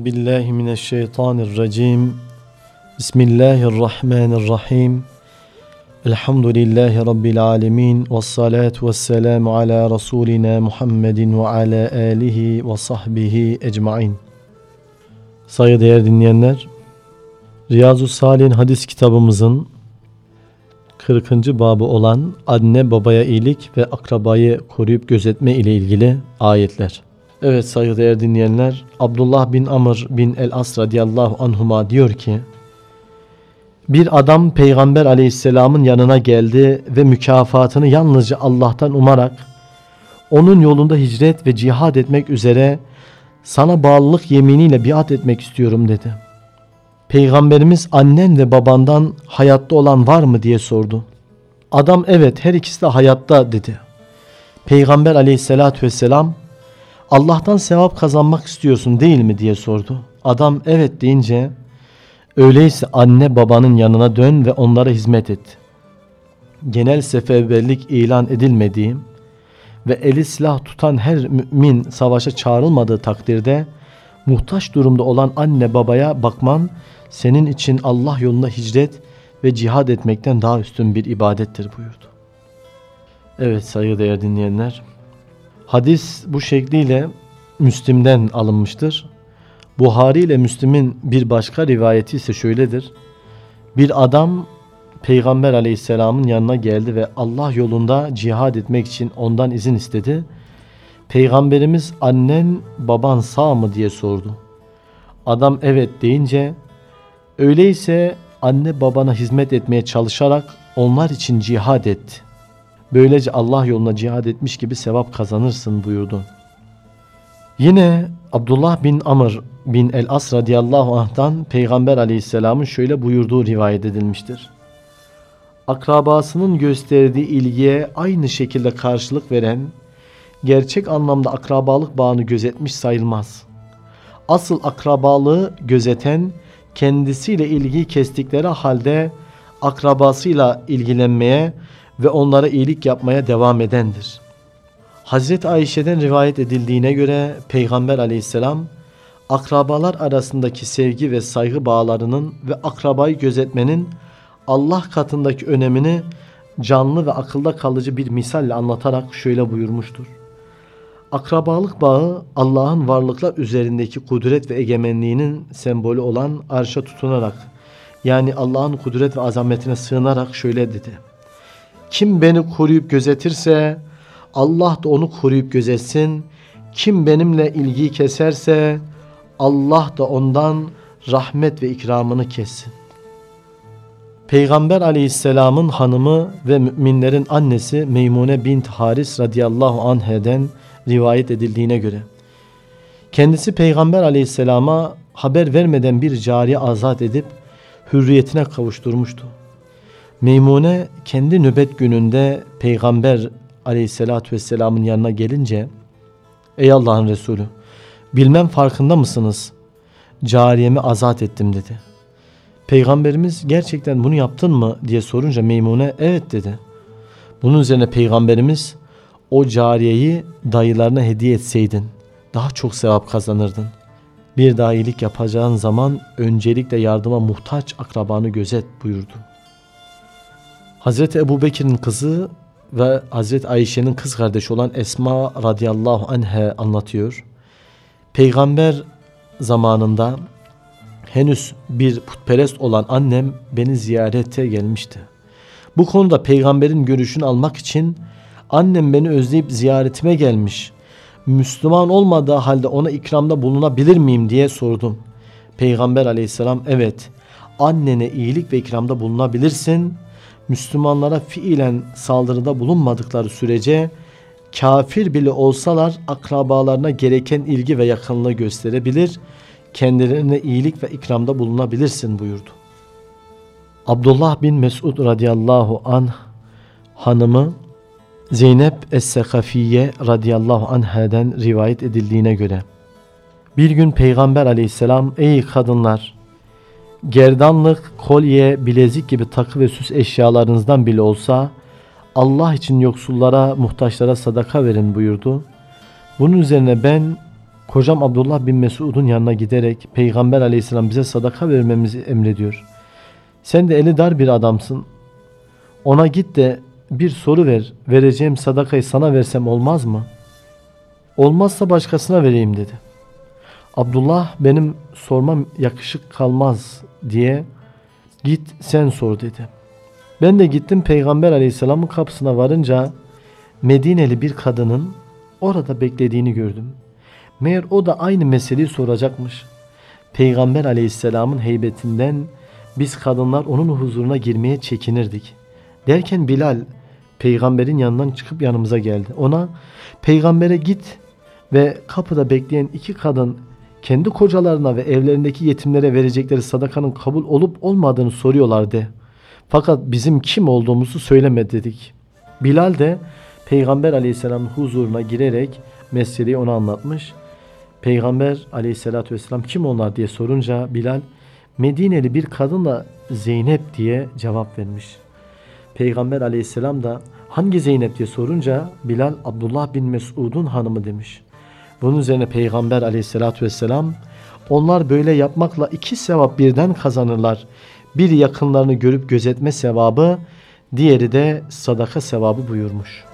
Euzu billahi mineşşeytanirracim. Bismillahirrahmanirrahim. Elhamdülillahi rabbil alamin ve salatu vesselamu ala rasulina Muhammedin ve ala alihi ve sahbihi ecmaîn. Saygıdeğer dinleyenler, Riyazu Salih'in hadis kitabımızın 40. babı olan anne babaya iyilik ve akrabayı koruyup gözetme ile ilgili ayetler. Evet saygıdeğer dinleyenler Abdullah bin Amr bin el-As radiyallahu anhuma diyor ki bir adam peygamber aleyhisselamın yanına geldi ve mükafatını yalnızca Allah'tan umarak onun yolunda hicret ve cihad etmek üzere sana bağlılık yeminiyle biat etmek istiyorum dedi. Peygamberimiz annen ve babandan hayatta olan var mı diye sordu. Adam evet her ikisi de hayatta dedi. Peygamber aleyhissalatü vesselam Allah'tan sevap kazanmak istiyorsun değil mi diye sordu. Adam evet deyince öyleyse anne babanın yanına dön ve onlara hizmet et. Genel seferberlik ilan edilmediği ve eli silah tutan her mümin savaşa çağrılmadığı takdirde muhtaç durumda olan anne babaya bakman senin için Allah yolunda hicret ve cihad etmekten daha üstün bir ibadettir buyurdu. Evet saygıdeğer dinleyenler Hadis bu şekliyle Müslim'den alınmıştır. Buhari ile Müslim'in bir başka rivayeti ise şöyledir. Bir adam Peygamber aleyhisselamın yanına geldi ve Allah yolunda cihad etmek için ondan izin istedi. Peygamberimiz annen baban sağ mı diye sordu. Adam evet deyince öyleyse anne babana hizmet etmeye çalışarak onlar için cihad et. Böylece Allah yoluna cihad etmiş gibi sevap kazanırsın buyurdu. Yine Abdullah bin Amr bin el-As radıyallahu anh'tan Peygamber aleyhisselamın şöyle buyurduğu rivayet edilmiştir. Akrabasının gösterdiği ilgiye aynı şekilde karşılık veren, gerçek anlamda akrabalık bağını gözetmiş sayılmaz. Asıl akrabalığı gözeten, kendisiyle ilgiyi kestikleri halde akrabasıyla ilgilenmeye ve onlara iyilik yapmaya devam edendir. Hazreti Ayşe'den rivayet edildiğine göre Peygamber aleyhisselam akrabalar arasındaki sevgi ve saygı bağlarının ve akrabayı gözetmenin Allah katındaki önemini canlı ve akılda kalıcı bir misalle anlatarak şöyle buyurmuştur. Akrabalık bağı Allah'ın varlıklar üzerindeki kudret ve egemenliğinin sembolü olan arşa tutunarak yani Allah'ın kudret ve azametine sığınarak şöyle dedi. Kim beni koruyup gözetirse Allah da onu koruyup gözetsin. Kim benimle ilgiyi keserse Allah da ondan rahmet ve ikramını kessin. Peygamber aleyhisselamın hanımı ve müminlerin annesi Meymune bint Haris radıyallahu anheden rivayet edildiğine göre kendisi Peygamber aleyhisselama haber vermeden bir cariye azat edip hürriyetine kavuşturmuştu. Meymune kendi nöbet gününde Peygamber aleyhissalatü vesselamın yanına gelince Ey Allah'ın Resulü bilmem farkında mısınız? Cariyemi azat ettim dedi. Peygamberimiz gerçekten bunu yaptın mı diye sorunca Meymune evet dedi. Bunun üzerine Peygamberimiz o cariyeyi dayılarına hediye etseydin daha çok sevap kazanırdın. Bir daha iyilik yapacağın zaman öncelikle yardıma muhtaç akrabanı gözet buyurdu. Hazreti Ebu Bekir'in kızı ve Hazreti Ayşe'nin kız kardeşi olan Esma radıyallahu anhe anlatıyor. Peygamber zamanında henüz bir putperest olan annem beni ziyarete gelmişti. Bu konuda peygamberin görüşünü almak için annem beni özleyip ziyaretime gelmiş. Müslüman olmadığı halde ona ikramda bulunabilir miyim diye sordum. Peygamber aleyhisselam evet annene iyilik ve ikramda bulunabilirsin.'' Müslümanlara fiilen saldırıda bulunmadıkları sürece kafir bile olsalar akrabalarına gereken ilgi ve yakınlığı gösterebilir, kendilerine iyilik ve ikramda bulunabilirsin buyurdu. Abdullah bin Mesud radıyallahu anh hanımı Zeynep Es-Sekafiye radıyallahu anheden rivayet edildiğine göre bir gün Peygamber aleyhisselam ey kadınlar gerdanlık, kolye, bilezik gibi takı ve süs eşyalarınızdan bile olsa Allah için yoksullara, muhtaçlara sadaka verin buyurdu. Bunun üzerine ben Kocam Abdullah bin Mesud'un yanına giderek Peygamber aleyhisselam bize sadaka vermemizi emrediyor. Sen de eli dar bir adamsın. Ona git de bir soru ver. Vereceğim sadakayı sana versem olmaz mı? Olmazsa başkasına vereyim dedi. Abdullah benim sormam yakışık kalmaz diye git sen sor dedi. Ben de gittim Peygamber aleyhisselamın kapısına varınca Medineli bir kadının orada beklediğini gördüm. Meğer o da aynı meseleyi soracakmış. Peygamber aleyhisselamın heybetinden biz kadınlar onun huzuruna girmeye çekinirdik. Derken Bilal peygamberin yanından çıkıp yanımıza geldi. Ona peygambere git ve kapıda bekleyen iki kadın kendi kocalarına ve evlerindeki yetimlere verecekleri sadakanın kabul olup olmadığını soruyorlardı. Fakat bizim kim olduğumuzu söyleme dedik. Bilal de Peygamber aleyhisselamın huzuruna girerek meseleyi ona anlatmış. Peygamber aleyhissalatü vesselam kim onlar diye sorunca Bilal Medineli bir kadınla Zeynep diye cevap vermiş. Peygamber aleyhisselam da hangi Zeynep diye sorunca Bilal Abdullah bin Mesud'un hanımı demiş. Bunun üzerine Peygamber aleyhissalatü vesselam onlar böyle yapmakla iki sevap birden kazanırlar. Bir yakınlarını görüp gözetme sevabı, diğeri de sadaka sevabı buyurmuş.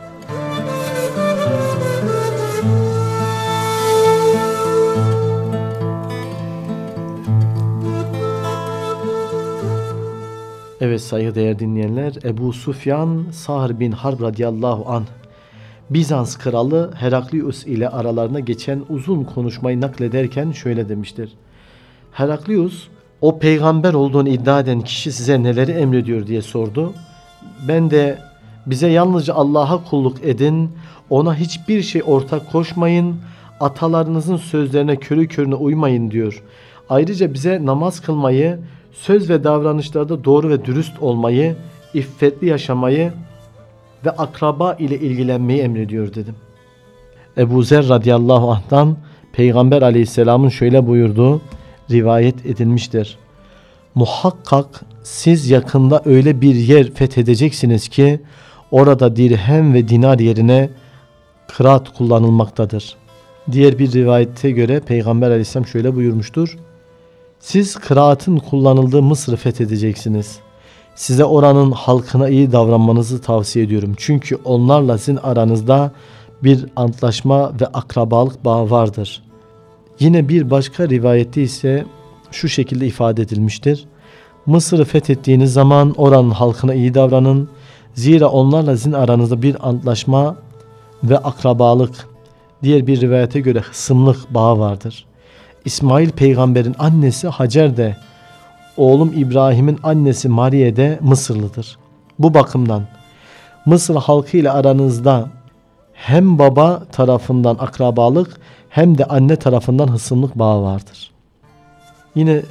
Evet saygıdeğer dinleyenler Ebu Sufyan Sahr bin Harb radıyallahu an Bizans kralı Heraklius ile aralarına geçen uzun konuşmayı naklederken şöyle demiştir. Heraklius o peygamber olduğunu iddia eden kişi size neleri emrediyor diye sordu. Ben de bize yalnızca Allah'a kulluk edin, ona hiçbir şey ortak koşmayın, atalarınızın sözlerine körü körüne uymayın diyor. Ayrıca bize namaz kılmayı, söz ve davranışlarda doğru ve dürüst olmayı, iffetli yaşamayı ve akraba ile ilgilenmeyi emrediyor dedim. Ebu Zer radıyallahu anh'tan Peygamber aleyhisselamın şöyle buyurduğu rivayet edilmiştir. Muhakkak siz yakında öyle bir yer fethedeceksiniz ki orada dirhem ve dinar yerine kıraat kullanılmaktadır. Diğer bir rivayete göre Peygamber aleyhisselam şöyle buyurmuştur. Siz kıraatın kullanıldığı Mısır'ı fethedeceksiniz. Size oranın halkına iyi davranmanızı tavsiye ediyorum. Çünkü onlarla sizin aranızda bir antlaşma ve akrabalık bağı vardır. Yine bir başka rivayette ise şu şekilde ifade edilmiştir. Mısır'ı fethettiğiniz zaman oranın halkına iyi davranın. Zira onlarla sizin aranızda bir antlaşma ve akrabalık, diğer bir rivayete göre hısımlık bağı vardır. İsmail peygamberin annesi Hacer de oğlum İbrahim'in annesi Mariye de Mısırlıdır. Bu bakımdan Mısır halkı ile aranızda hem baba tarafından akrabalık hem de anne tarafından hısımlık bağı vardır. Yine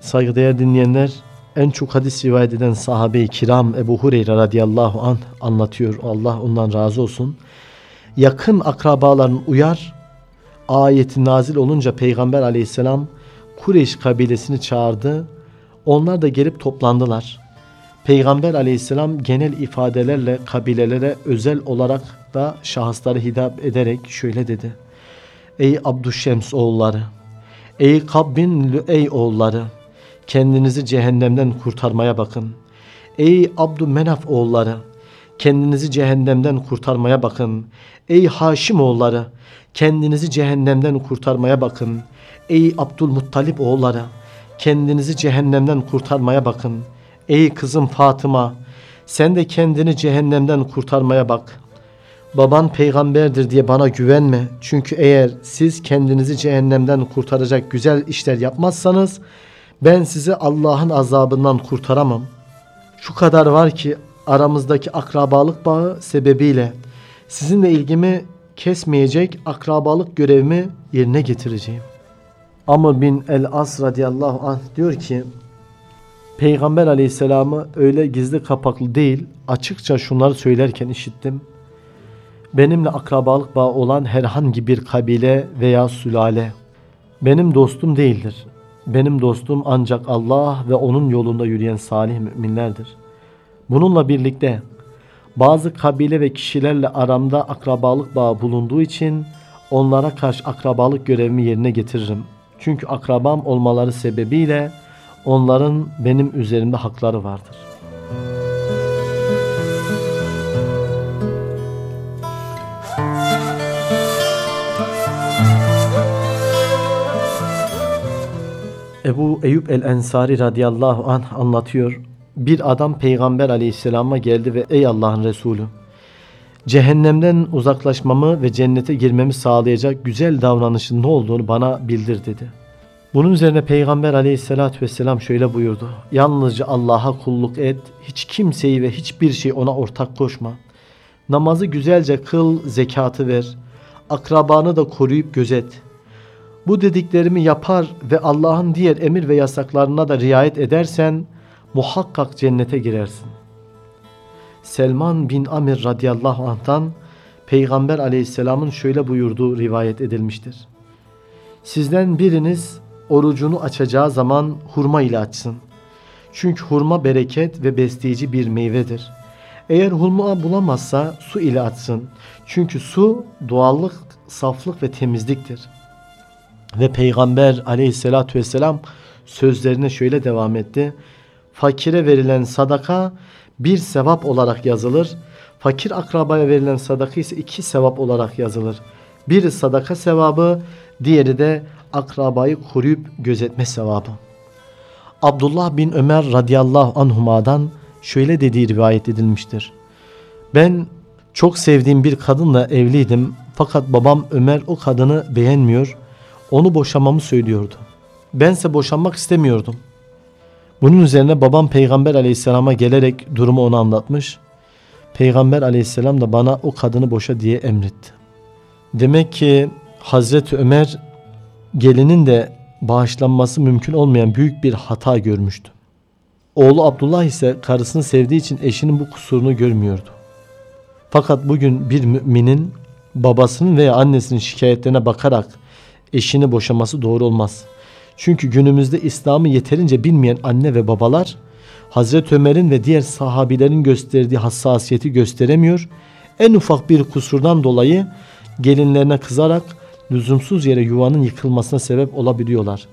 saygıdeğer dinleyenler en çok hadis rivayet eden sahabe-i kiram Ebu Hureyre radıyallahu anh anlatıyor. Allah ondan razı olsun. Yakın akrabaların uyar ayeti nazil olunca Peygamber aleyhisselam Kureyş kabilesini çağırdı. Onlar da gelip toplandılar. Peygamber aleyhisselam genel ifadelerle kabilelere özel olarak da şahısları hitap ederek şöyle dedi. Ey Abdüşşems oğulları, ey Kab bin Lüey oğulları, kendinizi cehennemden kurtarmaya bakın. Ey Abdümenaf oğulları, kendinizi cehennemden kurtarmaya bakın. Ey Haşim oğulları, kendinizi cehennemden kurtarmaya bakın. Ey Abdülmuttalip oğulları, kendinizi cehennemden kurtarmaya bakın. Ey kızım Fatıma, sen de kendini cehennemden kurtarmaya bak. Baban peygamberdir diye bana güvenme. Çünkü eğer siz kendinizi cehennemden kurtaracak güzel işler yapmazsanız ben sizi Allah'ın azabından kurtaramam. Şu kadar var ki aramızdaki akrabalık bağı sebebiyle sizinle ilgimi kesmeyecek akrabalık görevimi yerine getireceğim. Amr bin el-As radıyallahu anh diyor ki Peygamber aleyhisselamı öyle gizli kapaklı değil açıkça şunları söylerken işittim. Benimle akrabalık bağı olan herhangi bir kabile veya sülale benim dostum değildir. Benim dostum ancak Allah ve onun yolunda yürüyen salih müminlerdir. Bununla birlikte bazı kabile ve kişilerle aramda akrabalık bağı bulunduğu için onlara karşı akrabalık görevimi yerine getiririm. Çünkü akrabam olmaları sebebiyle onların benim üzerimde hakları vardır. Ebu Eyüp el-Ensari radıyallahu anh anlatıyor. Bir adam peygamber aleyhisselama geldi ve ey Allah'ın Resulü cehennemden uzaklaşmamı ve cennete girmemi sağlayacak güzel davranışın ne olduğunu bana bildir dedi. Bunun üzerine Peygamber aleyhissalatü vesselam şöyle buyurdu. Yalnızca Allah'a kulluk et, hiç kimseyi ve hiçbir şey ona ortak koşma. Namazı güzelce kıl, zekatı ver. Akrabanı da koruyup gözet. Bu dediklerimi yapar ve Allah'ın diğer emir ve yasaklarına da riayet edersen muhakkak cennete girersin. Selman bin Amir radıyallahu anh'tan Peygamber aleyhisselamın şöyle buyurduğu rivayet edilmiştir. Sizden biriniz orucunu açacağı zaman hurma ile açsın. Çünkü hurma bereket ve besleyici bir meyvedir. Eğer hurma bulamazsa su ile açsın. Çünkü su doğallık, saflık ve temizliktir. Ve Peygamber aleyhissalatü vesselam sözlerine şöyle devam etti. Fakire verilen sadaka bir sevap olarak yazılır. Fakir akrabaya verilen sadaka ise iki sevap olarak yazılır. Biri sadaka sevabı, diğeri de akrabayı koruyup gözetme sevabı. Abdullah bin Ömer radıyallahu anhuma'dan şöyle dediği rivayet edilmiştir. Ben çok sevdiğim bir kadınla evliydim fakat babam Ömer o kadını beğenmiyor, onu boşamamı söylüyordu. Bense boşanmak istemiyordum. Bunun üzerine babam Peygamber aleyhisselama gelerek durumu ona anlatmış. Peygamber aleyhisselam da bana o kadını boşa diye emretti. Demek ki Hazreti Ömer gelinin de bağışlanması mümkün olmayan büyük bir hata görmüştü. Oğlu Abdullah ise karısını sevdiği için eşinin bu kusurunu görmüyordu. Fakat bugün bir müminin babasının veya annesinin şikayetlerine bakarak eşini boşaması doğru olmaz. Çünkü günümüzde İslam'ı yeterince bilmeyen anne ve babalar Hazreti Ömer'in ve diğer sahabilerin gösterdiği hassasiyeti gösteremiyor. En ufak bir kusurdan dolayı gelinlerine kızarak lüzumsuz yere yuvanın yıkılmasına sebep olabiliyorlar.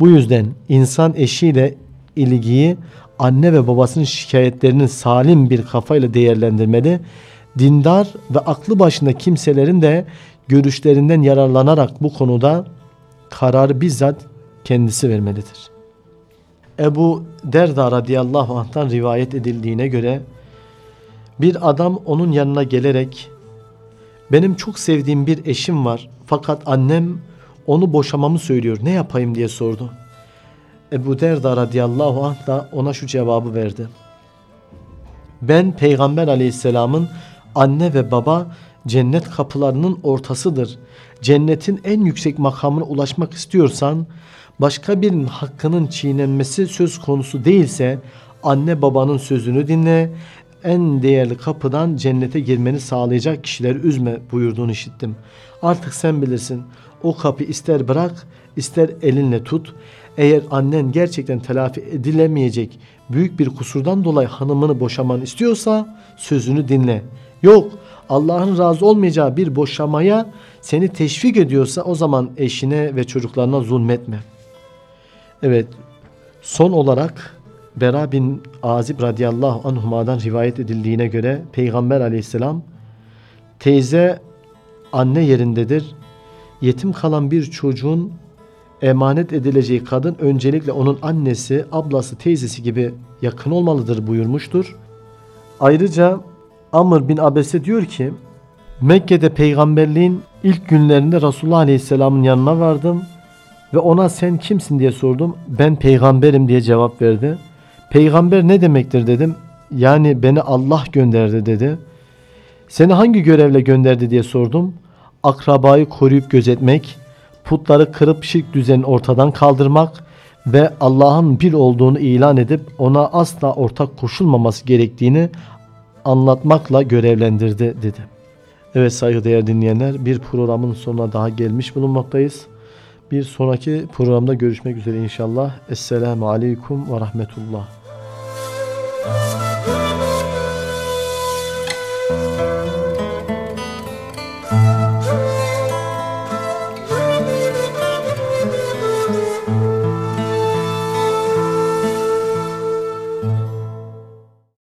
Bu yüzden insan eşiyle ilgiyi anne ve babasının şikayetlerinin salim bir kafayla değerlendirmeli. Dindar ve aklı başında kimselerin de görüşlerinden yararlanarak bu konuda kararı bizzat kendisi vermelidir. Ebu Derda radıyallahu anh'tan rivayet edildiğine göre bir adam onun yanına gelerek benim çok sevdiğim bir eşim var fakat annem onu boşamamı söylüyor ne yapayım diye sordu. Ebu Derda radıyallahu anh da ona şu cevabı verdi. Ben Peygamber aleyhisselamın anne ve baba cennet kapılarının ortasıdır. Cennetin en yüksek makamına ulaşmak istiyorsan başka birinin hakkının çiğnenmesi söz konusu değilse anne babanın sözünü dinle en değerli kapıdan cennete girmeni sağlayacak kişileri üzme buyurduğunu işittim. Artık sen bilirsin. O kapı ister bırak, ister elinle tut. Eğer annen gerçekten telafi edilemeyecek büyük bir kusurdan dolayı hanımını boşaman istiyorsa sözünü dinle. Yok, Allah'ın razı olmayacağı bir boşamaya seni teşvik ediyorsa o zaman eşine ve çocuklarına zulmetme. Evet, son olarak Bera bin Azib radıyallahu anhuma'dan rivayet edildiğine göre Peygamber aleyhisselam teyze anne yerindedir. Yetim kalan bir çocuğun emanet edileceği kadın öncelikle onun annesi, ablası, teyzesi gibi yakın olmalıdır buyurmuştur. Ayrıca Amr bin Abese diyor ki Mekke'de peygamberliğin ilk günlerinde Resulullah Aleyhisselam'ın yanına vardım ve ona sen kimsin diye sordum. Ben peygamberim diye cevap verdi. Peygamber ne demektir dedim. Yani beni Allah gönderdi dedi. Seni hangi görevle gönderdi diye sordum. Akrabayı koruyup gözetmek, putları kırıp şirk düzenini ortadan kaldırmak ve Allah'ın bir olduğunu ilan edip ona asla ortak koşulmaması gerektiğini anlatmakla görevlendirdi dedi. Evet saygıdeğer dinleyenler bir programın sonuna daha gelmiş bulunmaktayız. Bir sonraki programda görüşmek üzere inşallah. Esselamu Aleyküm ve Rahmetullah.